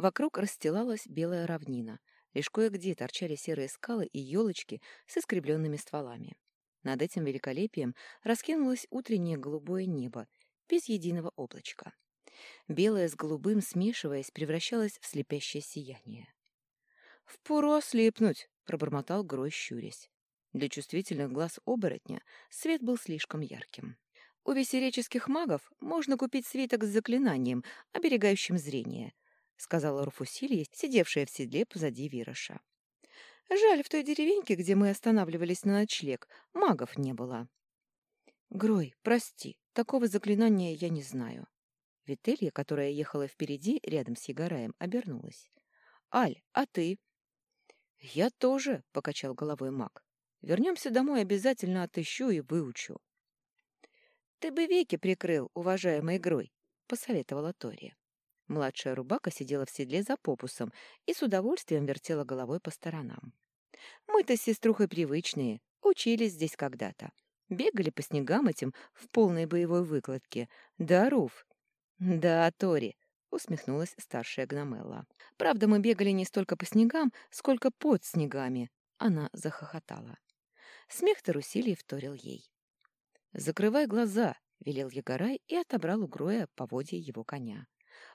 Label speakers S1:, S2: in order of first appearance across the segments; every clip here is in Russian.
S1: Вокруг расстилалась белая равнина, лишь кое-где торчали серые скалы и елочки с искривленными стволами. Над этим великолепием раскинулось утреннее голубое небо, без единого облачка. Белое с голубым, смешиваясь, превращалось в слепящее сияние. «Впору ослепнуть!» — пробормотал Грой, щурясь. Для чувствительных глаз оборотня свет был слишком ярким. У весереческих магов можно купить свиток с заклинанием, оберегающим зрение, — сказала Руфусилия, сидевшая в седле позади Вироша. Жаль, в той деревеньке, где мы останавливались на ночлег, магов не было. Грой, прости, такого заклинания я не знаю. Вителья, которая ехала впереди, рядом с Егораем, обернулась. Аль, а ты? Я тоже, — покачал головой маг. Вернемся домой, обязательно отыщу и выучу. Ты бы веки прикрыл, уважаемый Грой, — посоветовала Тори. Младшая рубака сидела в седле за попусом и с удовольствием вертела головой по сторонам. Мы-то с сеструхой привычные, учились здесь когда-то. Бегали по снегам этим в полной боевой выкладке. Да, Руф? Да, Тори, усмехнулась старшая Гномелла. Правда, мы бегали не столько по снегам, сколько под снегами. Она захохотала. Смех Тарусилии вторил ей. «Закрывай глаза», — велел Егорай и отобрал у Гроя поводья его коня.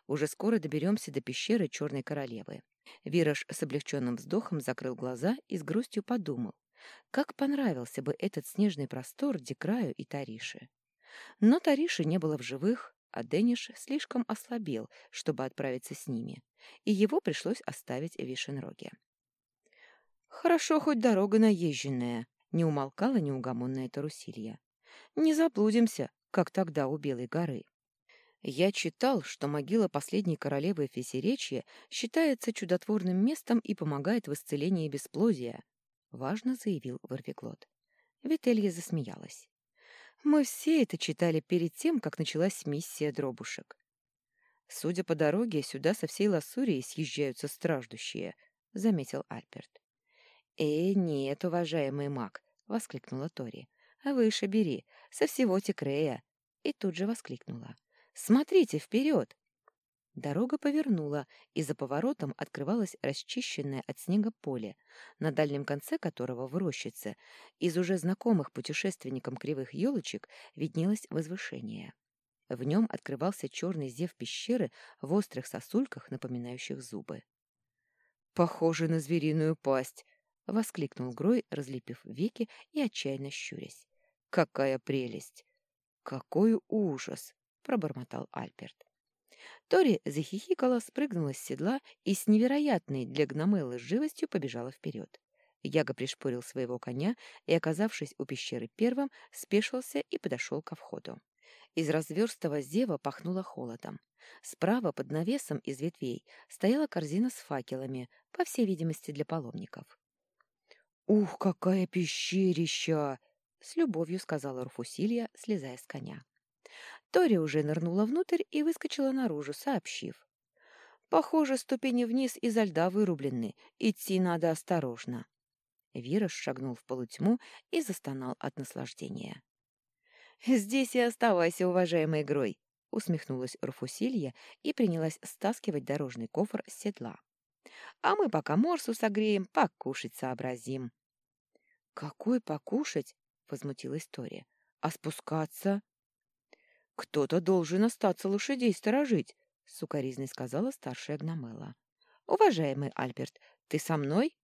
S1: Уже скоро доберемся до пещеры Черной Королевы. Вираж с облегченным вздохом закрыл глаза и с грустью подумал, как понравился бы этот снежный простор Декраю и Тарише. Но Тариши не было в живых, а Дениш слишком ослабел, чтобы отправиться с ними, и его пришлось оставить в Вишенроге. «Хорошо, хоть дорога наезженная», — не умолкала неугомонная Тарусилья. «Не заблудимся, как тогда у Белой горы». Я читал, что могила последней королевы Фессеречья считается чудотворным местом и помогает в исцелении бесплодия, — важно заявил Варвиглот. Вителья засмеялась. Мы все это читали перед тем, как началась миссия дробушек. Судя по дороге, сюда со всей Лассурии съезжаются страждущие, — заметил Альперт. — Э, нет, уважаемый маг, — воскликнула Тори. — Выше бери, со всего Текрея. И тут же воскликнула. Смотрите вперед!» Дорога повернула, и за поворотом открывалось расчищенное от снега поле, на дальнем конце которого в рощице из уже знакомых путешественникам кривых елочек виднелось возвышение. В нем открывался черный зев пещеры в острых сосульках, напоминающих зубы. «Похоже на звериную пасть!» — воскликнул Грой, разлепив веки и отчаянно щурясь. «Какая прелесть! Какой ужас! Пробормотал Альберт. Тори захихикала, спрыгнула с седла и с невероятной для гномеллы живостью побежала вперед. Яга пришпорил своего коня и, оказавшись у пещеры первым, спешился и подошел ко входу. Из разверстого зева пахнуло холодом. Справа, под навесом из ветвей, стояла корзина с факелами, по всей видимости, для паломников. «Ух, какая пещерища!» — с любовью сказала Руфусилья, слезая с коня. Тори уже нырнула внутрь и выскочила наружу, сообщив. «Похоже, ступени вниз изо льда вырублены. Идти надо осторожно». Вираж шагнул в полутьму и застонал от наслаждения. «Здесь и оставайся, уважаемый Грой!» — усмехнулась Руфусилья и принялась стаскивать дорожный кофр с седла. «А мы пока морсу согреем, покушать сообразим». «Какой покушать?» — возмутилась Тори. «А спускаться?» «Кто-то должен остаться лошадей сторожить», — сукоризной сказала старшая гномела. «Уважаемый Альберт, ты со мной?»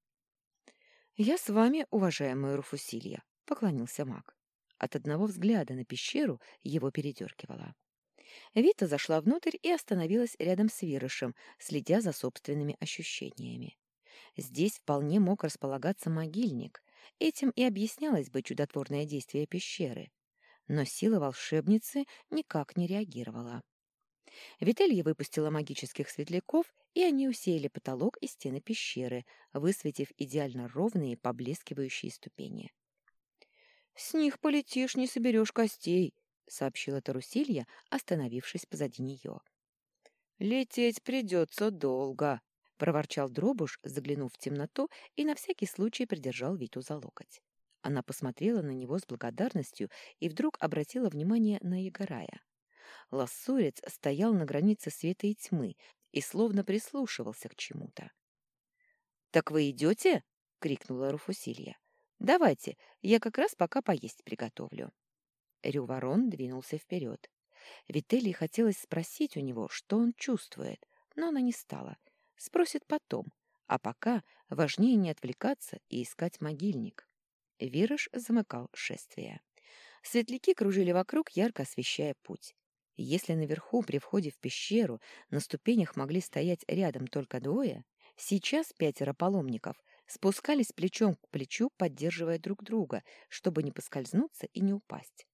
S1: «Я с вами, уважаемая Руфусилья», — поклонился маг. От одного взгляда на пещеру его передергивало. Вита зашла внутрь и остановилась рядом с Вирышем, следя за собственными ощущениями. Здесь вполне мог располагаться могильник. Этим и объяснялось бы чудотворное действие пещеры но сила волшебницы никак не реагировала. Вителья выпустила магических светляков, и они усеяли потолок и стены пещеры, высветив идеально ровные поблескивающие ступени. «С них полетишь, не соберешь костей», — сообщила Тарусилья, остановившись позади нее. «Лететь придется долго», — проворчал Дробуш, заглянув в темноту и на всякий случай придержал Виту за локоть. Она посмотрела на него с благодарностью и вдруг обратила внимание на Егорая. Лассурец стоял на границе света и тьмы, и словно прислушивался к чему-то. «Так вы идете?» — крикнула Руфусилья. «Давайте, я как раз пока поесть приготовлю». Рюворон двинулся вперед. Вителли хотелось спросить у него, что он чувствует, но она не стала. Спросит потом, а пока важнее не отвлекаться и искать могильник. Вираж замыкал шествие. Светляки кружили вокруг, ярко освещая путь. Если наверху при входе в пещеру на ступенях могли стоять рядом только двое, сейчас пятеро паломников спускались плечом к плечу, поддерживая друг друга, чтобы не поскользнуться и не упасть.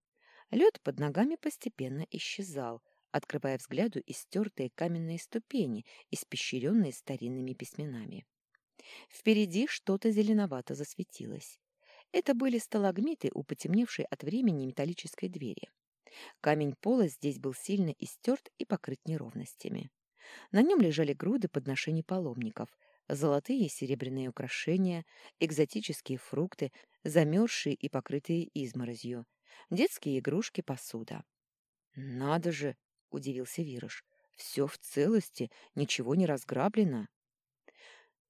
S1: Лед под ногами постепенно исчезал, открывая взгляду истертые каменные ступени, испещренные старинными письменами. Впереди что-то зеленовато засветилось. Это были сталагмиты у потемневшей от времени металлической двери. Камень пола здесь был сильно истерт и покрыт неровностями. На нем лежали груды подношений паломников, золотые и серебряные украшения, экзотические фрукты, замерзшие и покрытые изморозью, детские игрушки, посуда. «Надо же!» — удивился Вирыш. «Все в целости, ничего не разграблено».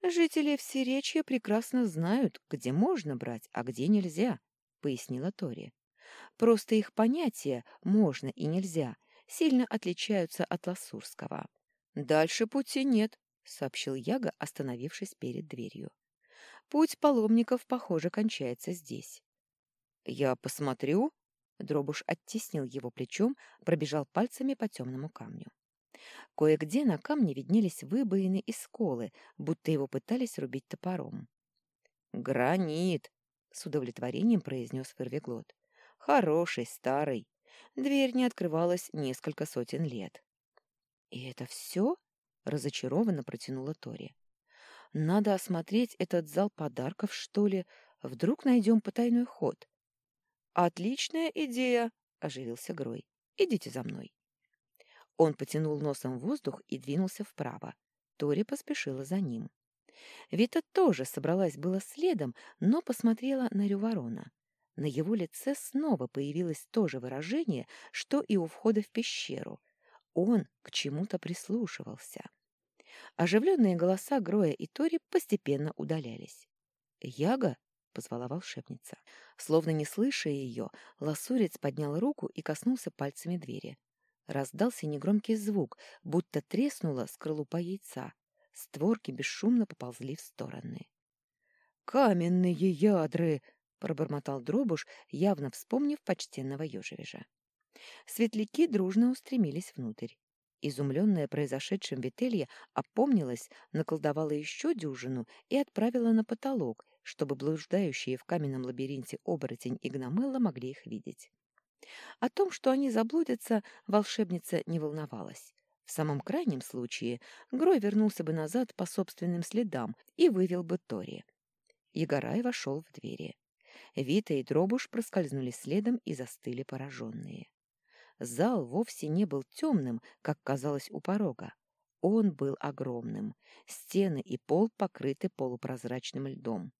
S1: «Жители Всеречья прекрасно знают, где можно брать, а где нельзя», — пояснила Тори. «Просто их понятия «можно» и «нельзя» сильно отличаются от лассурского». «Дальше пути нет», — сообщил Яга, остановившись перед дверью. «Путь паломников, похоже, кончается здесь». «Я посмотрю», Дробуш оттеснил его плечом, пробежал пальцами по темному камню. Кое-где на камне виднелись выбоины и сколы, будто его пытались рубить топором. «Гранит!» — с удовлетворением произнес Фервиглот. «Хороший, старый. Дверь не открывалась несколько сотен лет». «И это все?» — разочарованно протянула Тори. «Надо осмотреть этот зал подарков, что ли. Вдруг найдем потайной ход». «Отличная идея!» — оживился Грой. «Идите за мной». Он потянул носом воздух и двинулся вправо. Тори поспешила за ним. Вита тоже собралась было следом, но посмотрела на Рюворона. На его лице снова появилось то же выражение, что и у входа в пещеру. Он к чему-то прислушивался. Оживленные голоса Гроя и Тори постепенно удалялись. «Яга?» позвала волшебница. Словно не слыша ее, лосурец поднял руку и коснулся пальцами двери. Раздался негромкий звук, будто треснула скорлупа яйца. Створки бесшумно поползли в стороны. «Каменные ядры!» — пробормотал Дробуш, явно вспомнив почтенного ежевежа. Светляки дружно устремились внутрь. Изумленная произошедшим Вителья опомнилась, наколдовала еще дюжину и отправила на потолок, чтобы блуждающие в каменном лабиринте оборотень и гномелла могли их видеть. О том, что они заблудятся, волшебница не волновалась. В самом крайнем случае Грой вернулся бы назад по собственным следам и вывел бы Тори. Егорай вошел в двери. Вита и Дробуш проскользнули следом и застыли пораженные. Зал вовсе не был темным, как казалось у порога. Он был огромным. Стены и пол покрыты полупрозрачным льдом.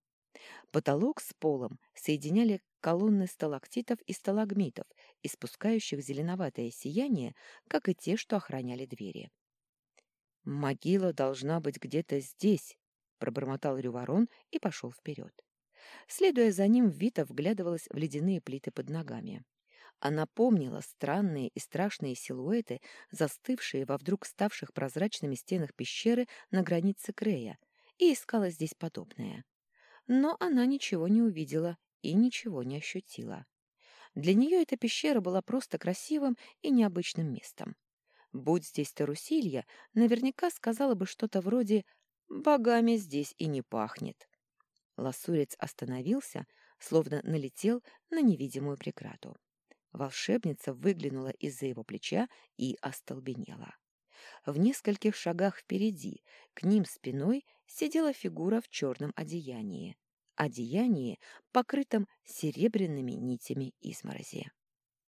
S1: Потолок с полом соединяли колонны сталактитов и сталагмитов, испускающих зеленоватое сияние, как и те, что охраняли двери. «Могила должна быть где-то здесь», — пробормотал Рюворон и пошел вперед. Следуя за ним, Вита вглядывалась в ледяные плиты под ногами. Она помнила странные и страшные силуэты, застывшие во вдруг ставших прозрачными стенах пещеры на границе Крея, и искала здесь подобное но она ничего не увидела и ничего не ощутила. Для нее эта пещера была просто красивым и необычным местом. Будь здесь Тарусилья, наверняка сказала бы что-то вроде «богами здесь и не пахнет». Лосурец остановился, словно налетел на невидимую преграду. Волшебница выглянула из-за его плеча и остолбенела. В нескольких шагах впереди, к ним спиной, сидела фигура в черном одеянии. Одеяние, покрытом серебряными нитями изморози.